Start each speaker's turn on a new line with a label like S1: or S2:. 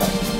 S1: Bye.